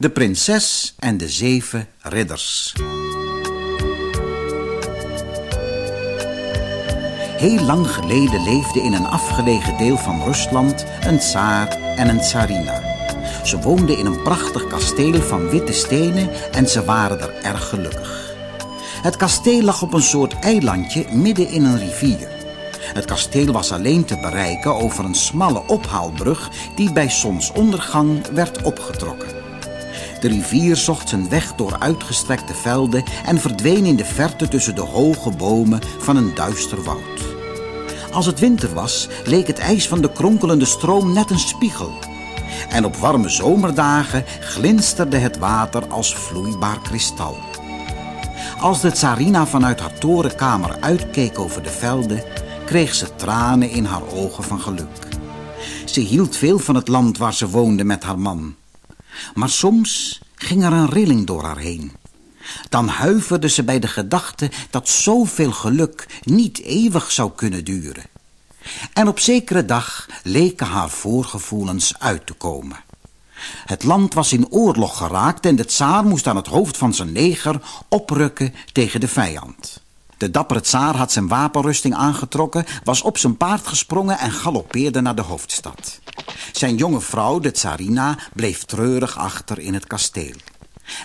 De prinses en de zeven ridders. Heel lang geleden leefde in een afgelegen deel van Rusland een tsaar en een tsarina. Ze woonden in een prachtig kasteel van witte stenen en ze waren er erg gelukkig. Het kasteel lag op een soort eilandje midden in een rivier. Het kasteel was alleen te bereiken over een smalle ophaalbrug die bij zonsondergang werd opgetrokken. De rivier zocht zijn weg door uitgestrekte velden en verdween in de verte tussen de hoge bomen van een duister woud. Als het winter was, leek het ijs van de kronkelende stroom net een spiegel. En op warme zomerdagen glinsterde het water als vloeibaar kristal. Als de tsarina vanuit haar torenkamer uitkeek over de velden, kreeg ze tranen in haar ogen van geluk. Ze hield veel van het land waar ze woonde met haar man. Maar soms ging er een rilling door haar heen. Dan huiverde ze bij de gedachte dat zoveel geluk niet eeuwig zou kunnen duren. En op zekere dag leken haar voorgevoelens uit te komen. Het land was in oorlog geraakt en de tsaar moest aan het hoofd van zijn leger oprukken tegen de vijand. De dappere tsaar had zijn wapenrusting aangetrokken, was op zijn paard gesprongen en galoppeerde naar de hoofdstad. Zijn jonge vrouw, de tsarina, bleef treurig achter in het kasteel.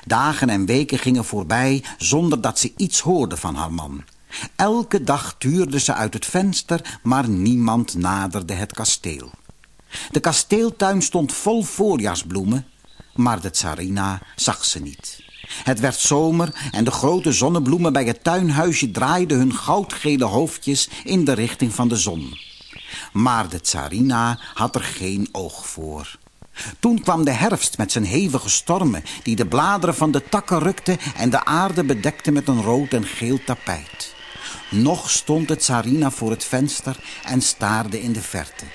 Dagen en weken gingen voorbij zonder dat ze iets hoorde van haar man. Elke dag tuurde ze uit het venster, maar niemand naderde het kasteel. De kasteeltuin stond vol voorjaarsbloemen, maar de tsarina zag ze niet. Het werd zomer en de grote zonnebloemen bij het tuinhuisje draaiden hun goudgele hoofdjes in de richting van de zon. Maar de tsarina had er geen oog voor. Toen kwam de herfst met zijn hevige stormen die de bladeren van de takken rukte en de aarde bedekte met een rood en geel tapijt. Nog stond de tsarina voor het venster en staarde in de verte.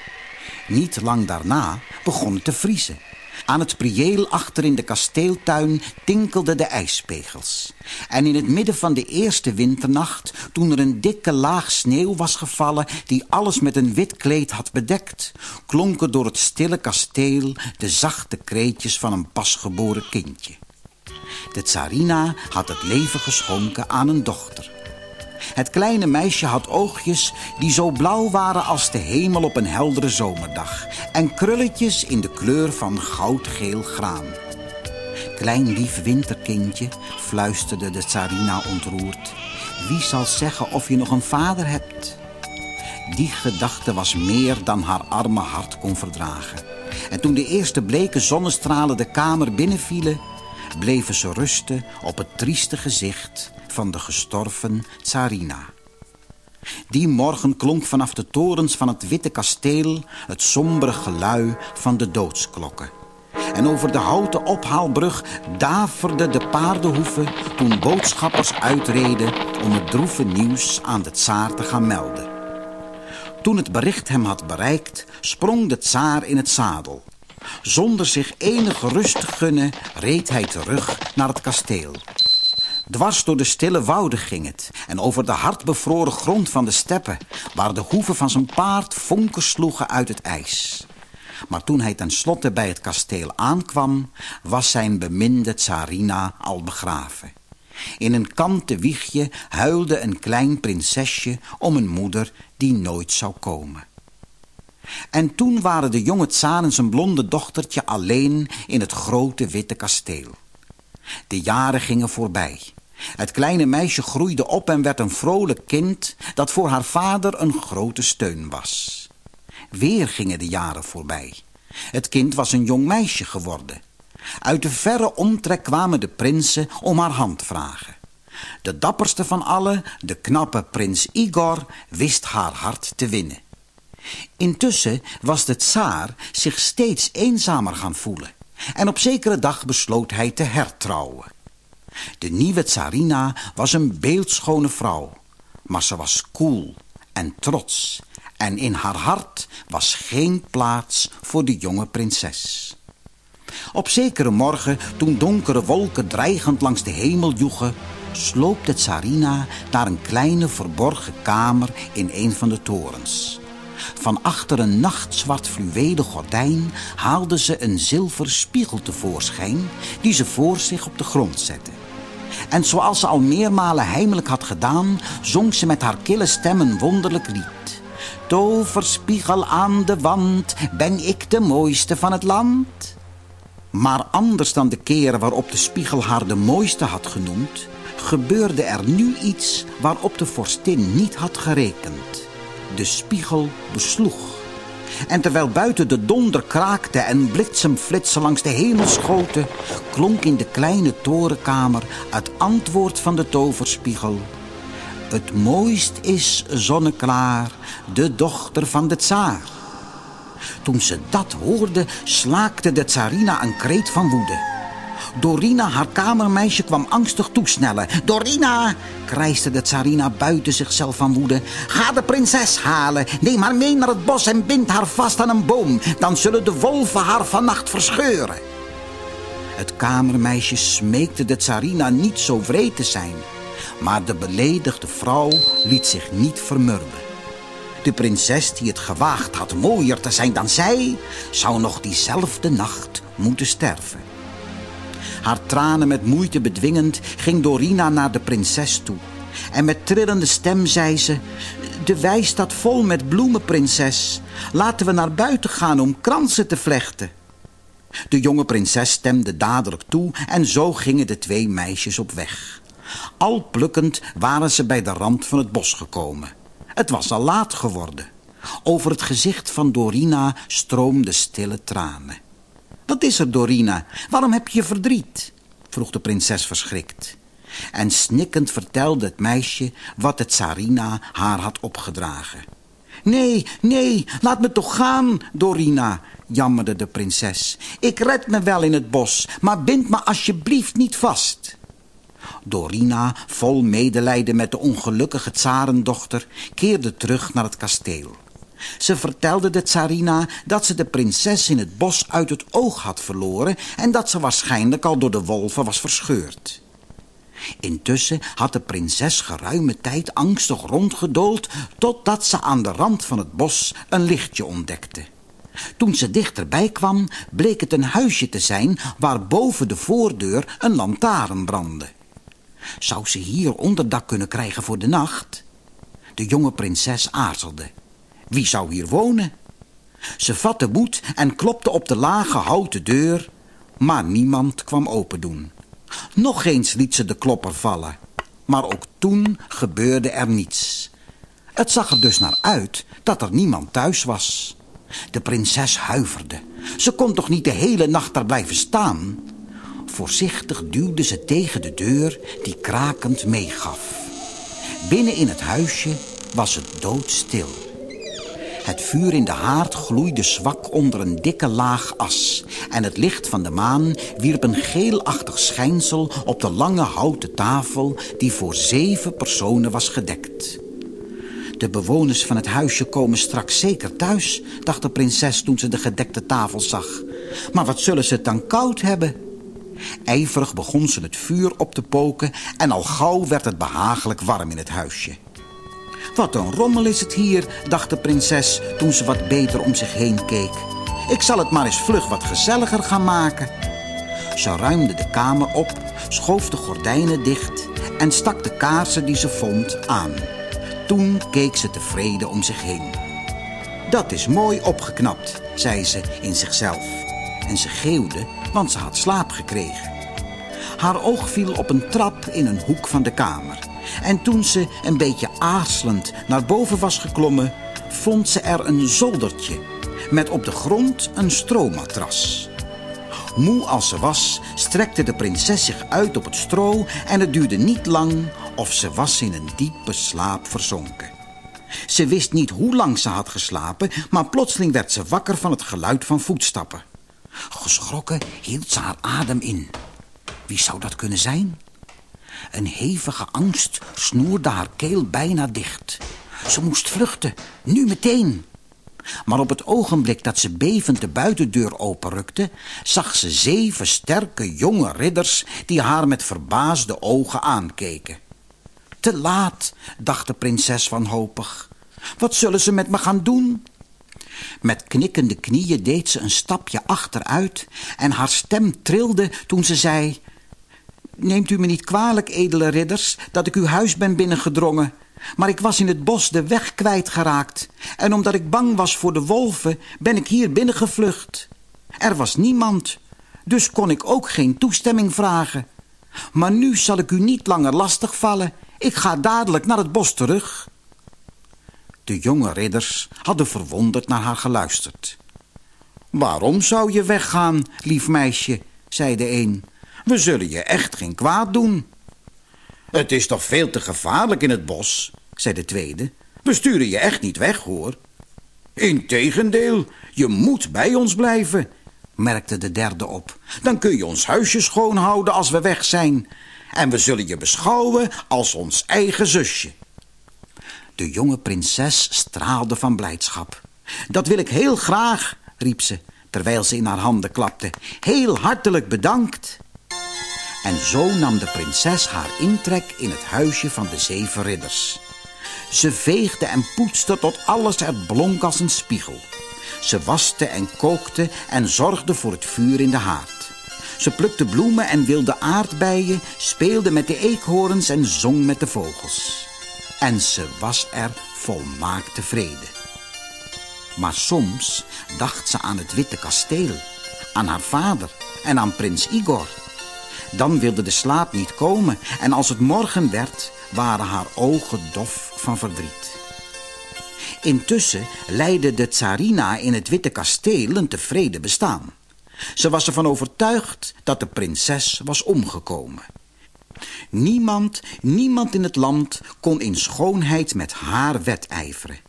Niet lang daarna begon het te vriezen. Aan het prieel achter in de kasteeltuin tinkelden de ijspegels. En in het midden van de eerste winternacht, toen er een dikke laag sneeuw was gevallen... die alles met een wit kleed had bedekt... klonken door het stille kasteel de zachte kreetjes van een pasgeboren kindje. De tsarina had het leven geschonken aan een dochter... Het kleine meisje had oogjes die zo blauw waren als de hemel op een heldere zomerdag. En krulletjes in de kleur van goudgeel graan. Klein lief winterkindje, fluisterde de tsarina ontroerd. Wie zal zeggen of je nog een vader hebt? Die gedachte was meer dan haar arme hart kon verdragen. En toen de eerste bleke zonnestralen de kamer binnenvielen... bleven ze rusten op het trieste gezicht van de gestorven tsarina. Die morgen klonk vanaf de torens van het witte kasteel het sombere gelui van de doodsklokken. En over de houten ophaalbrug daverden de paardenhoeven toen boodschappers uitreden om het droeve nieuws aan de tsaar te gaan melden. Toen het bericht hem had bereikt, sprong de tsaar in het zadel. Zonder zich enige rust te gunnen, reed hij terug naar het kasteel. Dwars door de stille wouden ging het en over de hardbevroren grond van de steppen... waar de hoeven van zijn paard vonken sloegen uit het ijs. Maar toen hij tenslotte bij het kasteel aankwam... was zijn beminde tsarina al begraven. In een kanten wiegje huilde een klein prinsesje om een moeder die nooit zou komen. En toen waren de jonge tsaar en zijn blonde dochtertje alleen in het grote witte kasteel. De jaren gingen voorbij. Het kleine meisje groeide op en werd een vrolijk kind dat voor haar vader een grote steun was. Weer gingen de jaren voorbij. Het kind was een jong meisje geworden. Uit de verre omtrek kwamen de prinsen om haar hand vragen. De dapperste van allen, de knappe prins Igor, wist haar hart te winnen. Intussen was de tsaar zich steeds eenzamer gaan voelen. En op zekere dag besloot hij te hertrouwen. De nieuwe tsarina was een beeldschone vrouw, maar ze was koel en trots en in haar hart was geen plaats voor de jonge prinses. Op zekere morgen, toen donkere wolken dreigend langs de hemel joegen, sloop de tsarina naar een kleine verborgen kamer in een van de torens. Van achter een nachtzwart fluwelen gordijn haalde ze een zilveren spiegel tevoorschijn die ze voor zich op de grond zette. En zoals ze al meermalen heimelijk had gedaan, zong ze met haar kille stem een wonderlijk lied. Toverspiegel aan de wand, ben ik de mooiste van het land? Maar anders dan de keren waarop de spiegel haar de mooiste had genoemd, gebeurde er nu iets waarop de vorstin niet had gerekend. De spiegel besloeg. En terwijl buiten de donder kraakte en bliksemflitsen langs de hemel schoten, klonk in de kleine torenkamer het antwoord van de toverspiegel. Het mooist is zonneklaar, de dochter van de tsaar. Toen ze dat hoorde, slaakte de tsarina een kreet van woede. Dorina, haar kamermeisje, kwam angstig toesnellen. Dorina, krijste de tsarina buiten zichzelf van woede. Ga de prinses halen. Neem haar mee naar het bos en bind haar vast aan een boom. Dan zullen de wolven haar vannacht verscheuren. Het kamermeisje smeekte de tsarina niet zo vreed te zijn. Maar de beledigde vrouw liet zich niet vermurwen. De prinses die het gewaagd had mooier te zijn dan zij... zou nog diezelfde nacht moeten sterven. Haar tranen met moeite bedwingend ging Dorina naar de prinses toe. En met trillende stem zei ze... De wei staat vol met bloemen, prinses. Laten we naar buiten gaan om kransen te vlechten. De jonge prinses stemde dadelijk toe en zo gingen de twee meisjes op weg. Al plukkend waren ze bij de rand van het bos gekomen. Het was al laat geworden. Over het gezicht van Dorina stroomden stille tranen. Wat is er, Dorina? Waarom heb je verdriet? vroeg de prinses verschrikt. En snikkend vertelde het meisje wat het Tsarina haar had opgedragen. Nee, nee, laat me toch gaan, Dorina, jammerde de prinses. Ik red me wel in het bos, maar bind me alsjeblieft niet vast. Dorina, vol medelijden met de ongelukkige tsarendochter, keerde terug naar het kasteel. Ze vertelde de tsarina dat ze de prinses in het bos uit het oog had verloren... en dat ze waarschijnlijk al door de wolven was verscheurd. Intussen had de prinses geruime tijd angstig rondgedoold... totdat ze aan de rand van het bos een lichtje ontdekte. Toen ze dichterbij kwam, bleek het een huisje te zijn... waar boven de voordeur een lantaarn brandde. Zou ze hier onderdak kunnen krijgen voor de nacht? De jonge prinses aarzelde. Wie zou hier wonen? Ze vatte moed en klopte op de lage houten deur, maar niemand kwam open doen. Nog eens liet ze de klopper vallen, maar ook toen gebeurde er niets. Het zag er dus naar uit dat er niemand thuis was. De prinses huiverde. Ze kon toch niet de hele nacht daar blijven staan? Voorzichtig duwde ze tegen de deur die krakend meegaf. Binnen in het huisje was het doodstil. Het vuur in de haard gloeide zwak onder een dikke laag as... en het licht van de maan wierp een geelachtig schijnsel... op de lange houten tafel die voor zeven personen was gedekt. De bewoners van het huisje komen straks zeker thuis... dacht de prinses toen ze de gedekte tafel zag. Maar wat zullen ze het dan koud hebben... Ijverig begon ze het vuur op te poken en al gauw werd het behagelijk warm in het huisje. Wat een rommel is het hier, dacht de prinses toen ze wat beter om zich heen keek. Ik zal het maar eens vlug wat gezelliger gaan maken. Ze ruimde de kamer op, schoof de gordijnen dicht en stak de kaarsen die ze vond aan. Toen keek ze tevreden om zich heen. Dat is mooi opgeknapt, zei ze in zichzelf. En ze geeuwde, want ze had slaap gekregen. Haar oog viel op een trap in een hoek van de kamer. En toen ze een beetje aarzelend naar boven was geklommen... vond ze er een zoldertje met op de grond een stroomatras. Moe als ze was, strekte de prinses zich uit op het stro... en het duurde niet lang of ze was in een diepe slaap verzonken. Ze wist niet hoe lang ze had geslapen... maar plotseling werd ze wakker van het geluid van voetstappen. Geschrokken hield ze haar adem in. Wie zou dat kunnen zijn? Een hevige angst snoerde haar keel bijna dicht. Ze moest vluchten, nu meteen. Maar op het ogenblik dat ze bevend de buitendeur openrukte... zag ze zeven sterke jonge ridders die haar met verbaasde ogen aankeken. Te laat, dacht de prinses wanhopig. Wat zullen ze met me gaan doen? Met knikkende knieën deed ze een stapje achteruit en haar stem trilde toen ze zei... Neemt u me niet kwalijk, edele ridders, dat ik uw huis ben binnengedrongen. Maar ik was in het bos de weg kwijtgeraakt. En omdat ik bang was voor de wolven, ben ik hier binnengevlucht. Er was niemand, dus kon ik ook geen toestemming vragen. Maar nu zal ik u niet langer lastig vallen. Ik ga dadelijk naar het bos terug. De jonge ridders hadden verwonderd naar haar geluisterd. Waarom zou je weggaan, lief meisje, zei de een. We zullen je echt geen kwaad doen. Het is toch veel te gevaarlijk in het bos, zei de tweede. We sturen je echt niet weg, hoor. Integendeel, je moet bij ons blijven, merkte de derde op. Dan kun je ons huisje schoonhouden als we weg zijn. En we zullen je beschouwen als ons eigen zusje. De jonge prinses straalde van blijdschap. Dat wil ik heel graag, riep ze, terwijl ze in haar handen klapte. Heel hartelijk bedankt. En zo nam de prinses haar intrek in het huisje van de zeven ridders. Ze veegde en poetste tot alles er blonk als een spiegel. Ze waste en kookte en zorgde voor het vuur in de haard. Ze plukte bloemen en wilde aardbeien, speelde met de eekhoorns en zong met de vogels. En ze was er volmaakt tevreden. Maar soms dacht ze aan het witte kasteel, aan haar vader en aan prins Igor. Dan wilde de slaap niet komen en als het morgen werd, waren haar ogen dof van verdriet. Intussen leidde de tsarina in het witte kasteel een tevreden bestaan. Ze was ervan overtuigd dat de prinses was omgekomen. Niemand, niemand in het land kon in schoonheid met haar wedijveren.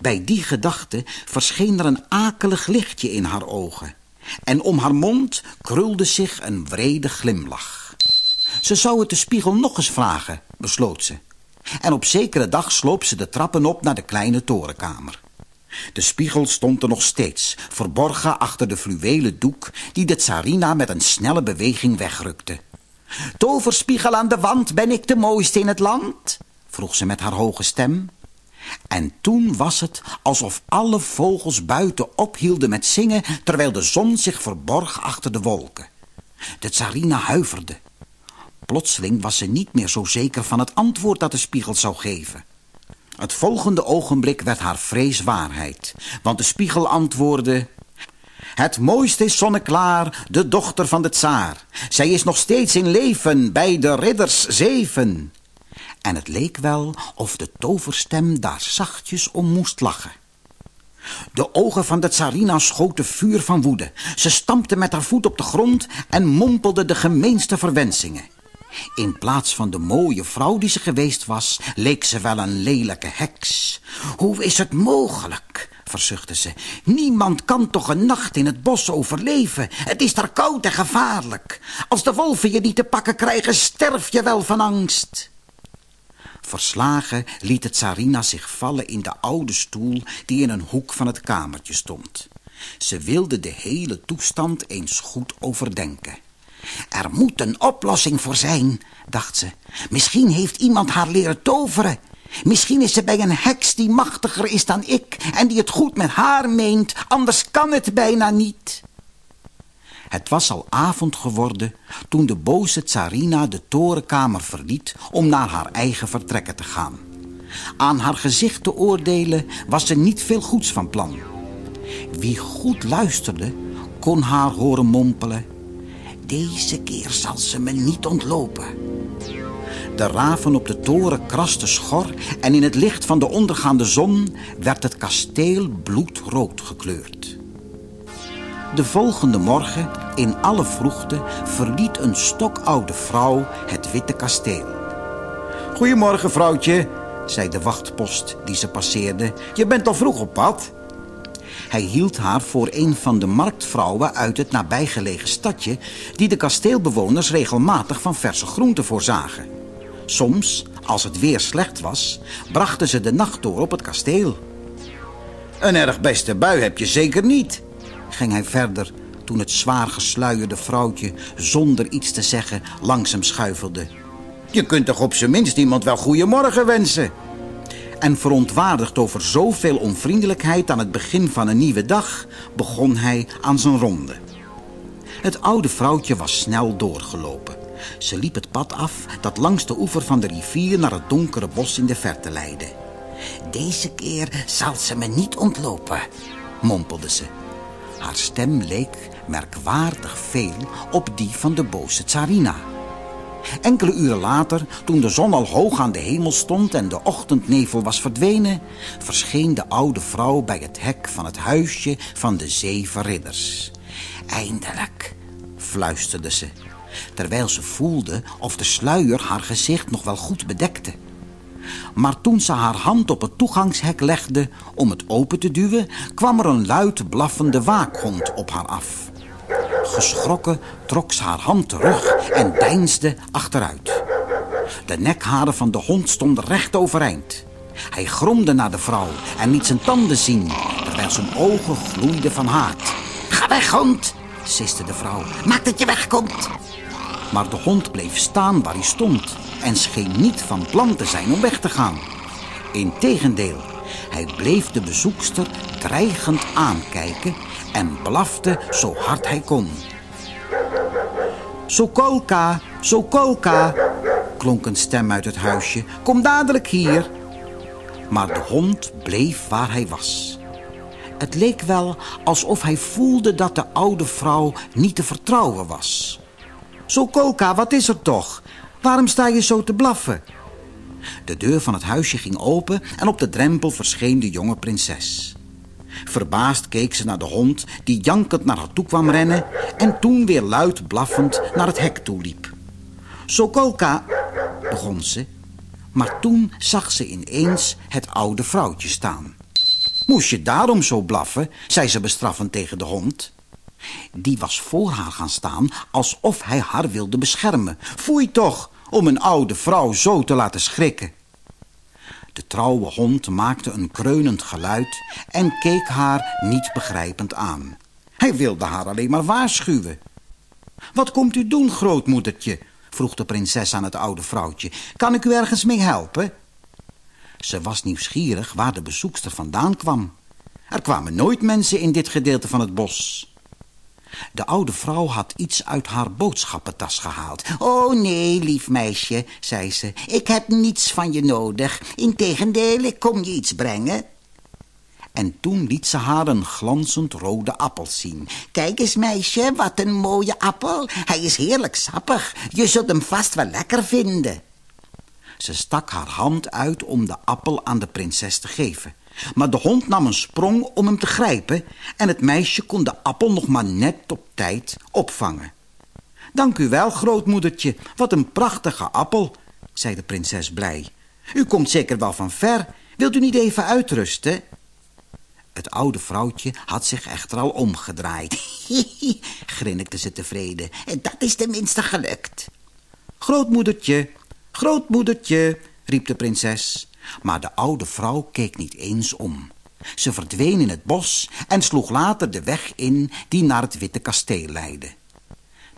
Bij die gedachte verscheen er een akelig lichtje in haar ogen. En om haar mond krulde zich een wrede glimlach. Ze zou het de spiegel nog eens vragen, besloot ze. En op zekere dag sloop ze de trappen op naar de kleine torenkamer. De spiegel stond er nog steeds, verborgen achter de fluwelen doek die de tsarina met een snelle beweging wegrukte. Toverspiegel aan de wand, ben ik de mooiste in het land? vroeg ze met haar hoge stem. En toen was het alsof alle vogels buiten ophielden met zingen... terwijl de zon zich verborg achter de wolken. De tsarina huiverde. Plotseling was ze niet meer zo zeker van het antwoord dat de spiegel zou geven. Het volgende ogenblik werd haar vrees waarheid, want de spiegel antwoordde... Het mooiste is zonneklaar, de dochter van de tsaar. Zij is nog steeds in leven bij de ridders zeven. En het leek wel of de toverstem daar zachtjes om moest lachen. De ogen van de tsarina schoten vuur van woede. Ze stampte met haar voet op de grond en mompelde de gemeenste verwensingen. In plaats van de mooie vrouw die ze geweest was, leek ze wel een lelijke heks. Hoe is het mogelijk? verzuchtte ze. Niemand kan toch een nacht in het bos overleven. Het is daar koud en gevaarlijk. Als de wolven je niet te pakken krijgen, sterf je wel van angst. Verslagen liet het Tsarina zich vallen in de oude stoel die in een hoek van het kamertje stond. Ze wilde de hele toestand eens goed overdenken. Er moet een oplossing voor zijn, dacht ze. Misschien heeft iemand haar leren toveren. Misschien is ze bij een heks die machtiger is dan ik en die het goed met haar meent, anders kan het bijna niet. Het was al avond geworden toen de boze tsarina de torenkamer verliet om naar haar eigen vertrekken te gaan. Aan haar gezicht te oordelen was ze niet veel goeds van plan. Wie goed luisterde, kon haar horen mompelen. Deze keer zal ze me niet ontlopen. De raven op de toren krasten schor en in het licht van de ondergaande zon werd het kasteel bloedrood gekleurd. De volgende morgen, in alle vroegte, verliet een stokoude vrouw het witte kasteel. Goedemorgen, vrouwtje, zei de wachtpost die ze passeerde. Je bent al vroeg op pad. Hij hield haar voor een van de marktvrouwen uit het nabijgelegen stadje... die de kasteelbewoners regelmatig van verse groenten voorzagen. Soms, als het weer slecht was, brachten ze de nacht door op het kasteel. Een erg beste bui heb je zeker niet, ging hij verder toen het zwaar gesluierde vrouwtje zonder iets te zeggen langzaam schuifelde. Je kunt toch op zijn minst iemand wel goeiemorgen wensen? En verontwaardigd over zoveel onvriendelijkheid aan het begin van een nieuwe dag, begon hij aan zijn ronde. Het oude vrouwtje was snel doorgelopen. Ze liep het pad af dat langs de oever van de rivier naar het donkere bos in de verte leidde. Deze keer zal ze me niet ontlopen, mompelde ze. Haar stem leek merkwaardig veel op die van de boze tsarina. Enkele uren later, toen de zon al hoog aan de hemel stond en de ochtendnevel was verdwenen, verscheen de oude vrouw bij het hek van het huisje van de zeven ridders. Eindelijk, fluisterde ze, terwijl ze voelde of de sluier haar gezicht nog wel goed bedekte. Maar toen ze haar hand op het toegangshek legde om het open te duwen, kwam er een luid blaffende waakhond op haar af. Geschrokken trok ze haar hand terug en deinsde achteruit. De nekharen van de hond stonden recht overeind. Hij gromde naar de vrouw en liet zijn tanden zien, terwijl zijn ogen gloeiden van haat. Ga weg, hond, siste de vrouw. Maak dat je wegkomt. Maar de hond bleef staan waar hij stond en scheen niet van plan te zijn om weg te gaan. Integendeel, hij bleef de bezoekster dreigend aankijken en blafte zo hard hij kon. Sokolka, Sokolka, klonk een stem uit het huisje. Kom dadelijk hier. Maar de hond bleef waar hij was. Het leek wel alsof hij voelde dat de oude vrouw niet te vertrouwen was. Sokolka, wat is er toch? Waarom sta je zo te blaffen? De deur van het huisje ging open en op de drempel verscheen de jonge prinses. Verbaasd keek ze naar de hond die jankend naar haar toe kwam rennen en toen weer luid blaffend naar het hek toe liep. Sokolka, begon ze, maar toen zag ze ineens het oude vrouwtje staan. Moest je daarom zo blaffen, zei ze bestraffend tegen de hond. Die was voor haar gaan staan alsof hij haar wilde beschermen. Foei toch, om een oude vrouw zo te laten schrikken. De trouwe hond maakte een kreunend geluid en keek haar niet begrijpend aan. Hij wilde haar alleen maar waarschuwen. Wat komt u doen, grootmoedertje? vroeg de prinses aan het oude vrouwtje. Kan ik u ergens mee helpen? Ze was nieuwsgierig waar de bezoekster vandaan kwam. Er kwamen nooit mensen in dit gedeelte van het bos. De oude vrouw had iets uit haar boodschappentas gehaald. Oh nee, lief meisje, zei ze. Ik heb niets van je nodig. Integendeel, ik kom je iets brengen. En toen liet ze haar een glanzend rode appel zien. Kijk eens, meisje, wat een mooie appel. Hij is heerlijk sappig. Je zult hem vast wel lekker vinden. Ze stak haar hand uit om de appel aan de prinses te geven. Maar de hond nam een sprong om hem te grijpen... en het meisje kon de appel nog maar net op tijd opvangen. Dank u wel, grootmoedertje. Wat een prachtige appel, zei de prinses blij. U komt zeker wel van ver. Wilt u niet even uitrusten? Het oude vrouwtje had zich echter al omgedraaid. grinnikte ze tevreden. Dat is tenminste gelukt. Grootmoedertje, grootmoedertje, riep de prinses. Maar de oude vrouw keek niet eens om. Ze verdween in het bos en sloeg later de weg in die naar het witte kasteel leidde.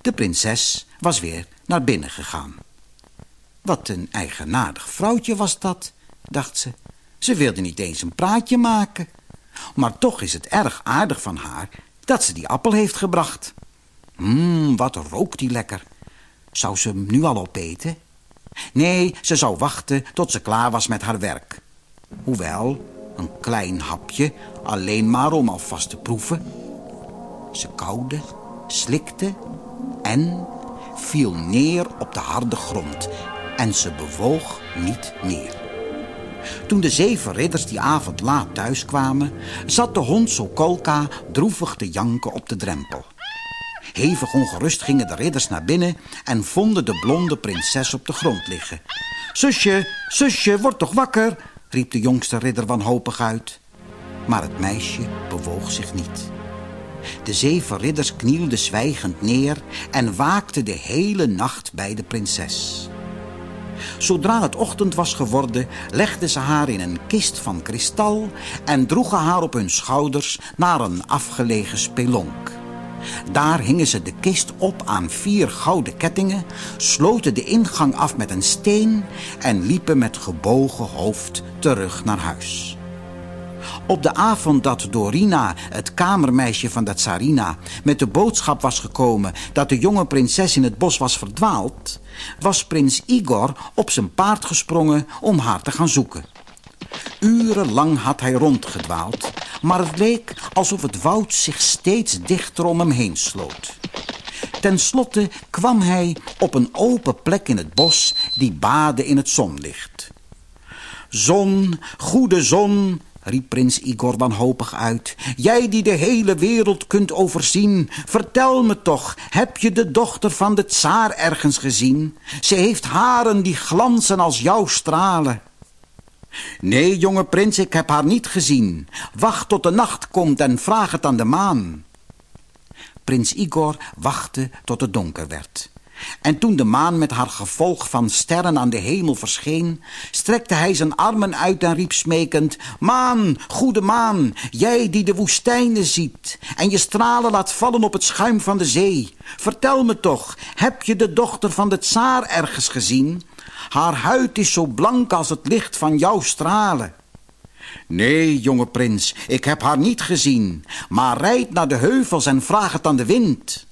De prinses was weer naar binnen gegaan. Wat een eigenaardig vrouwtje was dat, dacht ze. Ze wilde niet eens een praatje maken. Maar toch is het erg aardig van haar dat ze die appel heeft gebracht. Mmm, wat rookt die lekker. Zou ze hem nu al opeten? Nee, ze zou wachten tot ze klaar was met haar werk. Hoewel, een klein hapje, alleen maar om alvast te proeven. Ze kauwde, slikte en viel neer op de harde grond. En ze bewoog niet meer. Toen de zeven ridders die avond laat thuiskwamen... zat de hond Sokolka droevig te janken op de drempel. Hevig ongerust gingen de ridders naar binnen en vonden de blonde prinses op de grond liggen. Zusje, zusje, word toch wakker, riep de jongste ridder wanhopig uit. Maar het meisje bewoog zich niet. De zeven ridders knielden zwijgend neer en waakten de hele nacht bij de prinses. Zodra het ochtend was geworden, legden ze haar in een kist van kristal en droegen haar op hun schouders naar een afgelegen spelonk. Daar hingen ze de kist op aan vier gouden kettingen, sloten de ingang af met een steen en liepen met gebogen hoofd terug naar huis. Op de avond dat Dorina, het kamermeisje van de tsarina, met de boodschap was gekomen dat de jonge prinses in het bos was verdwaald, was prins Igor op zijn paard gesprongen om haar te gaan zoeken. Urenlang had hij rondgedwaald, maar het leek alsof het woud zich steeds dichter om hem heen sloot. Ten slotte kwam hij op een open plek in het bos die baadde in het zonlicht. Zon, goede zon, riep prins Igor wanhopig uit. Jij die de hele wereld kunt overzien, vertel me toch, heb je de dochter van de tsaar ergens gezien? Ze heeft haren die glanzen als jouw stralen. Nee, jonge prins, ik heb haar niet gezien. Wacht tot de nacht komt en vraag het aan de maan. Prins Igor wachtte tot het donker werd. En toen de maan met haar gevolg van sterren aan de hemel verscheen, strekte hij zijn armen uit en riep smekend, Maan, goede maan, jij die de woestijnen ziet en je stralen laat vallen op het schuim van de zee. Vertel me toch, heb je de dochter van de tsaar ergens gezien? Haar huid is zo blank als het licht van jouw stralen. Nee, jonge prins, ik heb haar niet gezien, maar rijd naar de heuvels en vraag het aan de wind.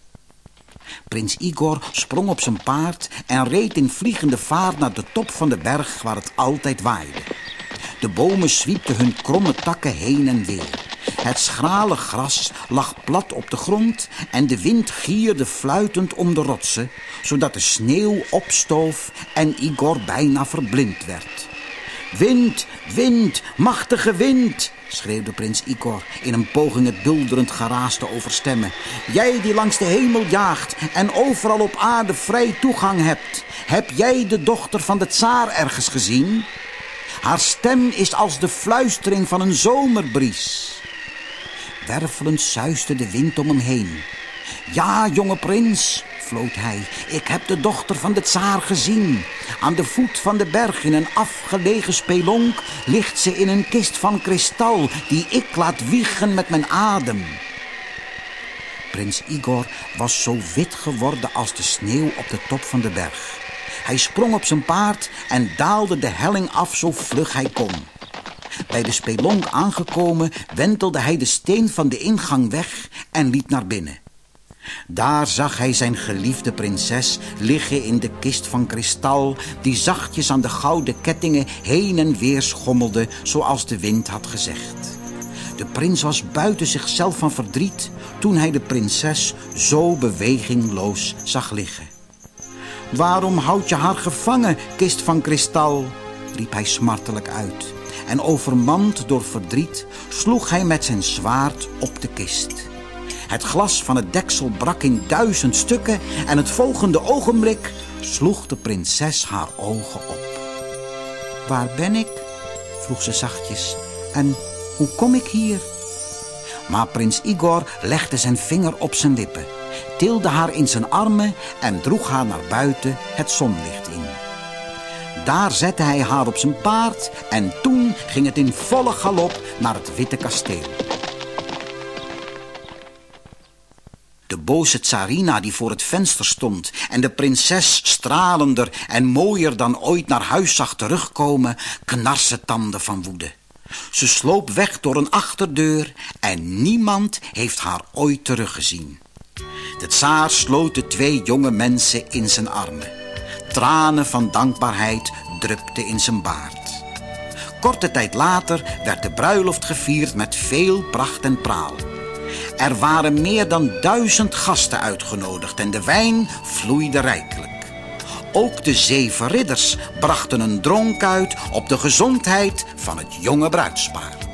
Prins Igor sprong op zijn paard en reed in vliegende vaart naar de top van de berg waar het altijd waaide. De bomen zwiepten hun kromme takken heen en weer. Het schrale gras lag plat op de grond en de wind gierde fluitend om de rotsen, zodat de sneeuw opstoof en Igor bijna verblind werd. Wind, wind, machtige wind, schreeuwde prins Igor in een poging het bulderend geraas te overstemmen. Jij die langs de hemel jaagt en overal op aarde vrij toegang hebt, heb jij de dochter van de tsaar ergens gezien? Haar stem is als de fluistering van een zomerbries. Wervelend suiste de wind om hem heen. Ja, jonge prins, floot hij, ik heb de dochter van de tsaar gezien. Aan de voet van de berg in een afgelegen spelonk ligt ze in een kist van kristal die ik laat wiegen met mijn adem. Prins Igor was zo wit geworden als de sneeuw op de top van de berg. Hij sprong op zijn paard en daalde de helling af zo vlug hij kon. Bij de spelonk aangekomen wentelde hij de steen van de ingang weg en liep naar binnen. Daar zag hij zijn geliefde prinses liggen in de kist van kristal... die zachtjes aan de gouden kettingen heen en weer schommelde... zoals de wind had gezegd. De prins was buiten zichzelf van verdriet... toen hij de prinses zo bewegingloos zag liggen. Waarom houd je haar gevangen, kist van kristal? riep hij smartelijk uit. En overmand door verdriet sloeg hij met zijn zwaard op de kist. Het glas van het deksel brak in duizend stukken en het volgende ogenblik sloeg de prinses haar ogen op. Waar ben ik? vroeg ze zachtjes. En hoe kom ik hier? Maar prins Igor legde zijn vinger op zijn lippen, tilde haar in zijn armen en droeg haar naar buiten het zonlicht in. Daar zette hij haar op zijn paard en toen ging het in volle galop naar het witte kasteel. De boze tsarina die voor het venster stond en de prinses stralender en mooier dan ooit naar huis zag terugkomen, knarse tanden van woede. Ze sloop weg door een achterdeur en niemand heeft haar ooit teruggezien. De tsaar sloot de twee jonge mensen in zijn armen. Tranen van dankbaarheid drupten in zijn baard. Korte tijd later werd de bruiloft gevierd met veel pracht en praal. Er waren meer dan duizend gasten uitgenodigd en de wijn vloeide rijkelijk. Ook de zeven ridders brachten een dronk uit op de gezondheid van het jonge bruidspaar.